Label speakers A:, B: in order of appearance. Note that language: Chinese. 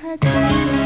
A: 他他那